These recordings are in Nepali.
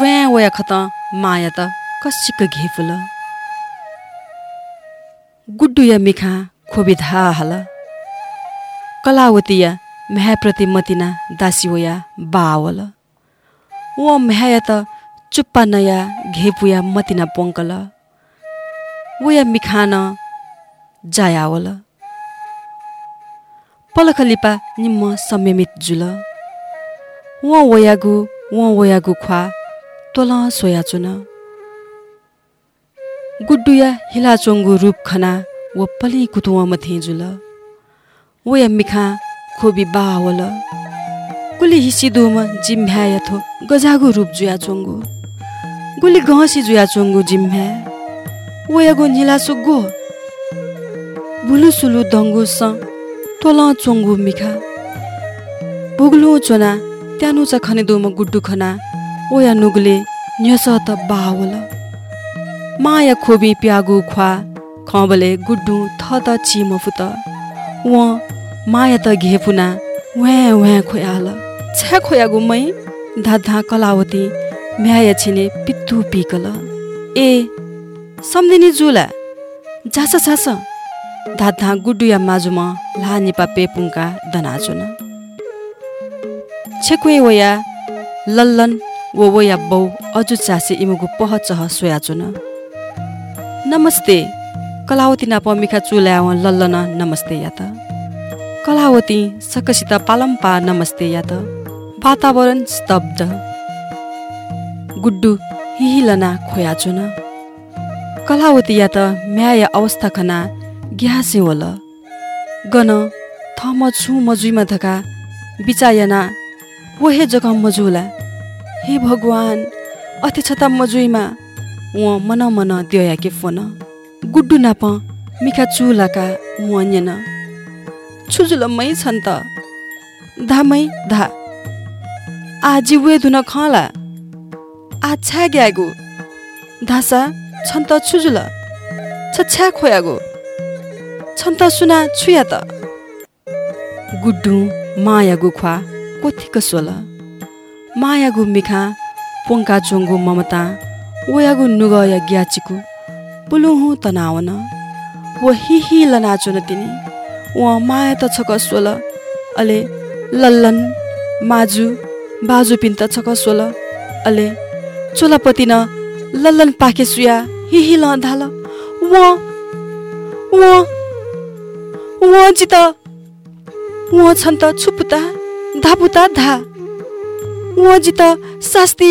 व्या वया खत माया त कसिक घेफुल गुड्डु या मिखा खोबी धा हल। कलावती या म्याप्रति मतिना दासिवया बावल। व म्याया त चुप्पा नया घेपुया मतिना पोङ्कल वया मिखान जायावल। पलखलिपा निम्म संयमित जुल। व वयागु वयागु ख्वा तोल सोया चुन। गुड्डुया हिलाचोङ्गु रूप खना व पलि कुतुवा मथे जुल। वया मिखा खोबी बावल। कुली हिसिदुम जिम्भ्या थो गजागु रूप जुया चोङ्गु गुली गहसी जुया चोङ्गु जिम्भ्या। वयागु निला सुगु। बुलु सुलु दङ्गु स तोल चोङ्गु मिखा। बुग्लु चोना त्यानु च खनेदुम गुड्डु खना। ओया नुगले न्यस त बावल माया खोबी प्यागु ख्वा खबले गुड्डु थ त चिम फुत। व माया त घेपुना व्या व्या खोयाल। छ्या खोयागु मै धाधा कलावती म्याया छिने पित्तु पिकल। ए सम्धिनी जुला जास छास धाधा गुड्डुया माजुमा ला निपा पेपुङका दनाचुन छेकुए वया लल्लन वो वया बौ अजु चासे इमुगु पह चह सोयाचुन नमस्ते कलावती ना पमिखा चुल्या लल्लन नमस्ते या त कलावती सकसित पालम्पा नमस्ते या त वातावरण स्तब्ध। गुड्डु हिहिलना खोयाचुन कलावती या त म्याय अवस्था खना ग्यासे वल। गन थम छु मजुइमा धका बिचायना वहे जग्गा मजुला हे भगवान छता मजुइमा व मन मन द्यया के फोन। गुड्डु नाप मिखा चुलाका मुन्यन छुजुल मै छन् त। धामै धा। आजी वे धुन खला। आ छ्या ग्यागु। धासा छन् त छुजुल। छ्या खोयागु। छन् त सुना छुया त। गुड्डु माया गुख्वा कोथिक सोल। मायागु मिखा पोङ्का चोङ्गु ममता ओयागु नुगया ग्याचिकु पुलुहु तनावन। व हिहि लनाचुन तिनी व माया त छक सोल अले लल्लन माजु बाजु पिन्त छक सोल अले चोलापति न लल्लन पाखे सुया हिहि ल धाल। व व व जित व छन् त छुपुता धापुता धा।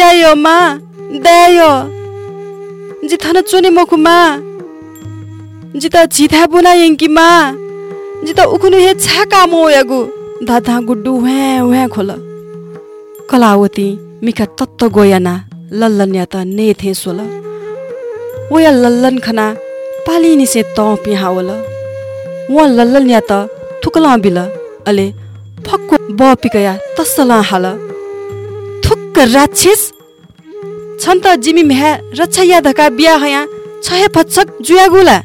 आयो मा दयायो। जिथन चोने मखु मा जित झिथा बुना यङ्की मा जित उखुनु हे छाका मोयागु। धाधा गुड्डु व्या व्या खोल। कलावती मिका तत्त गोयाना लल्लन या त ने थे सोल। ओया लल्लन खना पाली निसे त पिहावल। व लल्लन या त थुकला बिल। अले फक्कु ब पिकया तस्सला हाल। राक्षस। छन् त जिमी म्या रक्षा धका बिहा हया छहे फच्छक जुयागुला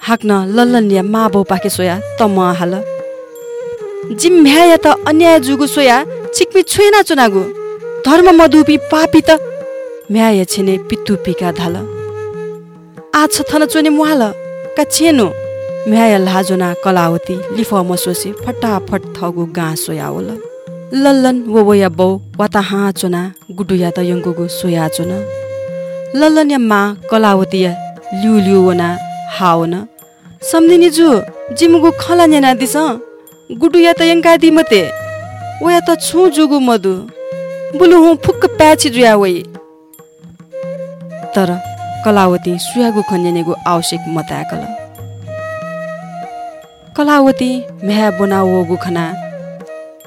हाक्न लल्लन या मा बौ पाके सोया त म हाल। जिम म्या या त अन्याय जुगु सोया चिकपी छुएना चुनागु। धर्म मधुपी पापी त म्या या छिने पित्तु पिका धाल। आ छथन चोने मुहाल का छेनो? म्याया लाजोना कलावती लिफ मसोसे फटाफट थगु गा लल्लन वो वया बौ वाता हा चोना गुडु या त यङ्गुगु सोया चोन। लल्लन या मा कलावती या लिउ लिउ वना हावन सम्दिनी जु जिमुगु खला न्याना दिस गुडु या त यङ्का दि मते वया त छु जुगु मधु बुलु हु फुक्क प्याछि जुया वइ तर कलावती सुयागु खन्यानेगु आवश्यक मताकल। कलावती म्या बनाओगु खना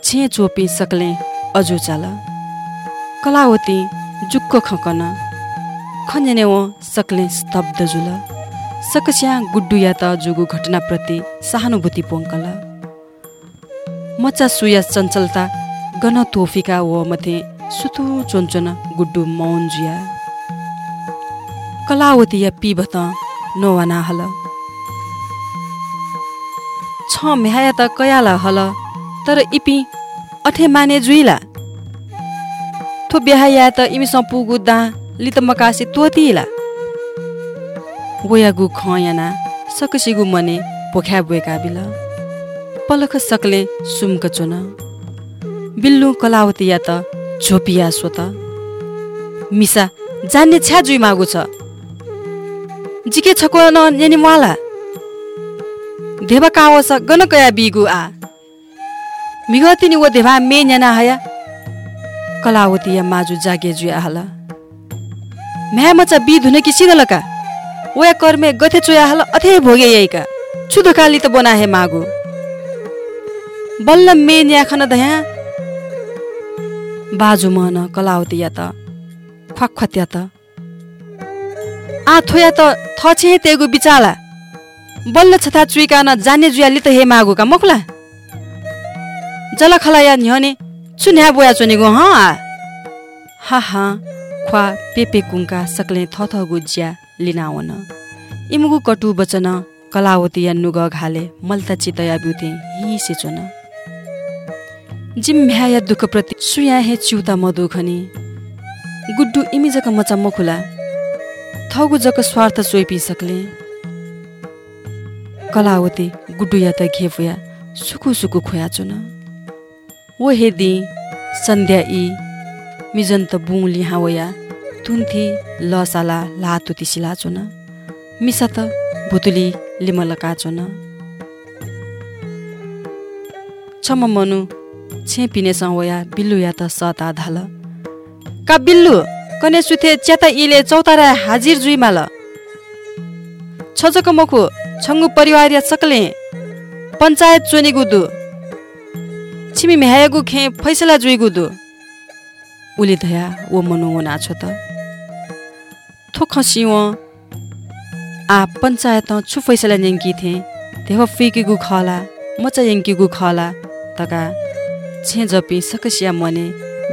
छे चोपी सकले। अजु चाल। कलावती जुक्क खकन। खन्याने वो सकले स्तब्ध जुल। सकस्या गुड्डु या त जुगु घटनाप्रति सहानुभूति पोङ्कल। मचा सुया चञ्चलता गन तोफिका वो मथे सुतु चोन्चोन गुड्डु मौन जुया। कलावती या पिबत नोवाना हल। छ म्याया त कयाला हल। तर इपी अठे माने जुइला। थो बिहा या त इमीसँग पुगु दा लित मकासी तोतिला गोया गु खयाना सकसिगु मने पोख्या बोएका बिल पलख सकले सुमक चुन। बिल्लु कलावती या त झोपिया स्वत। मिसा जान्ने छ्या जुइ मागु छ? जिके छको न नेनि माला? देवा कावस गन कया बिगु आ? मिगतिनी वो देवा मे न्याना हया। कलावती माजु जागे जुइ आहाला म्या मचा बि धुने कि सिधलका ओया कर्मे गथे चोया हाल अथे भोगे यैका छुधकाली त बना हे मागु। बल्ल मे न्या खन दया बाजु मन कलावती या त ख्वाख्वात्या त। आ थोया त थछे तेगु बिचाला। बल्ल छथा चुइका न जाने जुयाली त हे मागु का मखला जल खलाया न्ह्यने चुन्या बोया चुनेगु ह हा हा ख्वा पेपे कुङ्का सक्ले थथगु ज्या लिनावन इमुगु कटु बचन कलावती या नुग घाले मल्ता चितया ब्युते हि सेचोन जिम भ्याया दुःख प्रति सुया हे चिउता मधु खनी गुड्डु इमी जक मचा मखुला थगु जक स्वार्थ चोइपी सक्ले कलावती गुड्डु या त घेफुया सुकु सुकु खोया चुन वो हेदी सन्ध्या ई। मिजन्त बुङ लिहावया तुन्थी लसाला लातुति सिला चुन मिसा त भुतुली लिमलका चुन छम मनु छे पिने वया बिल्लु या त सता धाल का बिल्लु? कने सुथे च्याता इले चौतारा हाजिर जुइमाल। छजक मखु छङ्गु परिवार या सकले। पञ्चायत चोनेगु दु छिमी म्यागु खे फैसला जुइगु दु उले धया वो मनु वो नाछो त। थो खसिव आ पञ्चायत छु फैसला नेङ्की थे। देव फिकेगु खला मचा यङ्कीगु खला तका छे जपी सकसिया मने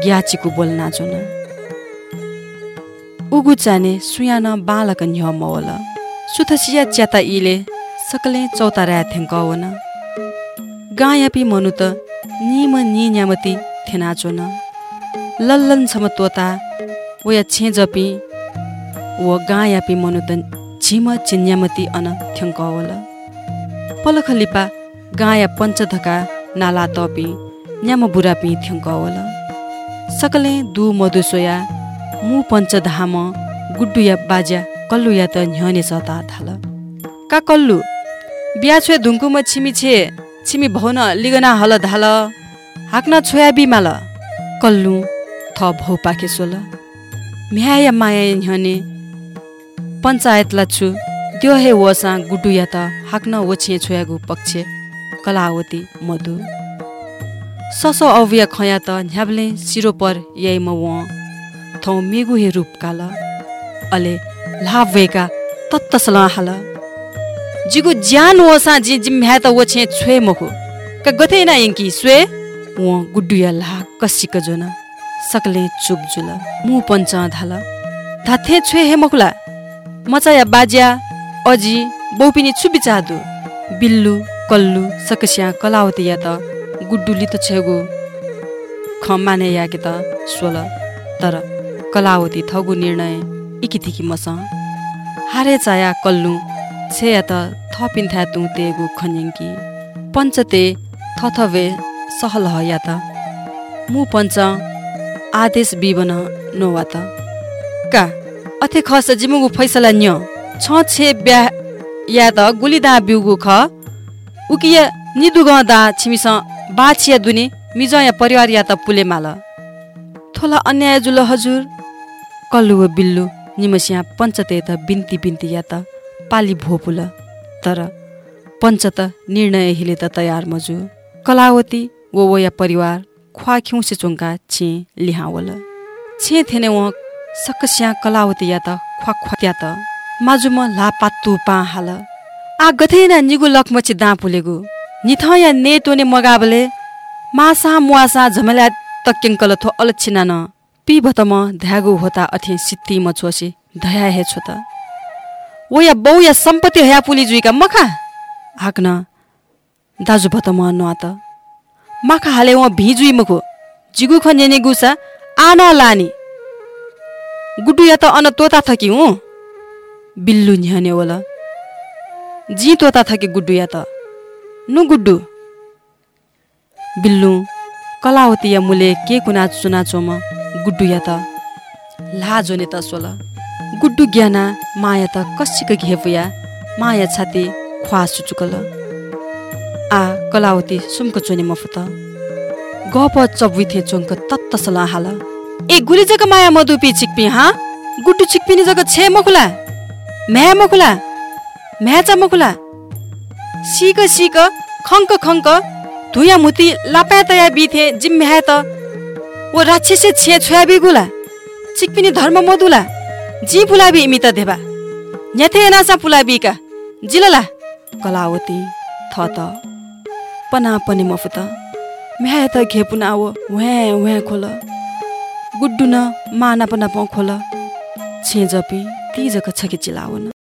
ग्याचीको बोल नाचो न। उगु चाने सुयान बालक न्ह मवल सुथसिया च्याता इले सकले चौतारा थेङ्कवन गायापी मनु त निम नि न्यामती थेनाचो न लल्लन छम तोता वया छे जपी व गायापी मनु त झिम चिन्यामती अन थ्यङ्कवल पलख लिपा गाया पञ्चधका नाला तपी न्याम बुरापी थ्यङ्कवल सकले दु मधुसोया मु पञ्चधाम गुड्डुया बाज्या कल्लुया त न्ह्यने सता थाल। का कल्लु? बिहा छोए धुङ्कुम छिमी छे छिमी भौन लिगना हल धाल। हाक्न छोया बिमाल। कल्लु थ भौ पाखे सोल। म्याया माया न्ह्यने पञ्चायतला छु। त्यो हे वसा गुड्डु या त हाक्न ओछे छोयागु पक्ष। कलावती मधु। ससो अव्या खया त न्याब्ले सिरो पर याइ म व। थौ मेगु हे रूप काल। अले लाभ भएका तत्तसल हाल। जिगु ज्यान वसा जि जिम्ह्या त वछे छुए मखु। क गथे ना स्वे व गुड्डुया ला कसिक जोन सकले चुप जुल मु पञ्च धाल। धाथे छुए हे मखुला। मचाया बाज्या अजी बौपिनी छुबी चादु। बिल्लु कल्लु सकस्या कलावती या त गुड्डुली त छेगु ख माने या कि त सोल तर कलावती थगु निर्णय इकिथिकी मस। हारे चाया कल्लु छे या त थपिन था तु तेगु खन्यङ्की। पञ्चते थथवे सहल या त। मु पञ्च आदेश बिबन नोवा त। का? अथे खस जिमुगु फैसला न्य। छ छे ब्या या त गुलिदा बिउगु ख। उकिया निदुग दा छिमिस बाछिया दुने मिज या परिवार या त पुले माल थोला अन्याय जुल हजुर। कल्लु बिल्लु निमसिया पञ्चते त बिन्ती बिन्ती या त। पाली भोपुल। तर पञ्च त निर्णय हिले त तयार मजु। कलावती वो वो या परिवार ख्वा खिउसे चुङ्का छि लिहावल। छे थेने व सकस्या कलावती या त ख्वा ख्वा त माजुम ला पात्तु पा हाल आ गथेना निगु लखमची दा पुलेगु निथ या ने तोने मगाबले मासा मुआसा झमला तक्केङ्कल थो अलच्छिना न पी भतम ध्यागु होता अथे सित्ती म छोसी धया हे छो त वो या बौ या सम्पत्ति हया पुली जुइका मखा? हाक्न दाजु भतम न त। माखा हाले व भिजुइ मखो। जिगु ख नेने गुसा आना लानी। गुड्डु या त अन तोता थकी हुँ। बिल्लु न्याने होला जी तोता थकी गुड्डु या त। नु गुड्डु? बिल्लु कलावती या मुले के कुना चुना चोम गुड्डु या त। लाजोने त सोल गुड्डु ज्ञाना माया त कसिक घेपुया माया छाती ख्वा सुचुकल। आ कलावती सुमको चोने मफुत गप चबुइथे चोङ्क तत्त सला हाल। ए गुली जग माया मधुपी चिकपी हा? गुड्डु चिकपिनी जग छे मखुला? म्या मखुला? म्याचा मखुला? सिक सिक खङ्क खङ्क धुया मुती लापा तया बिथे जिम्म्या त। ओ राक्षसे छे छोया बिगुला। चिकपिनी धर्म मधुला। जी फुलाबी इमी त देबा। न्याथे नासा फुलाबीका जिलला। कलावती थ त पना पनि मफुत। म्या त घेपुना आवो व्या व्या खोल। गुड्डु माना पना पाउ खोल। छे जपी ती जक छकी चिलावन।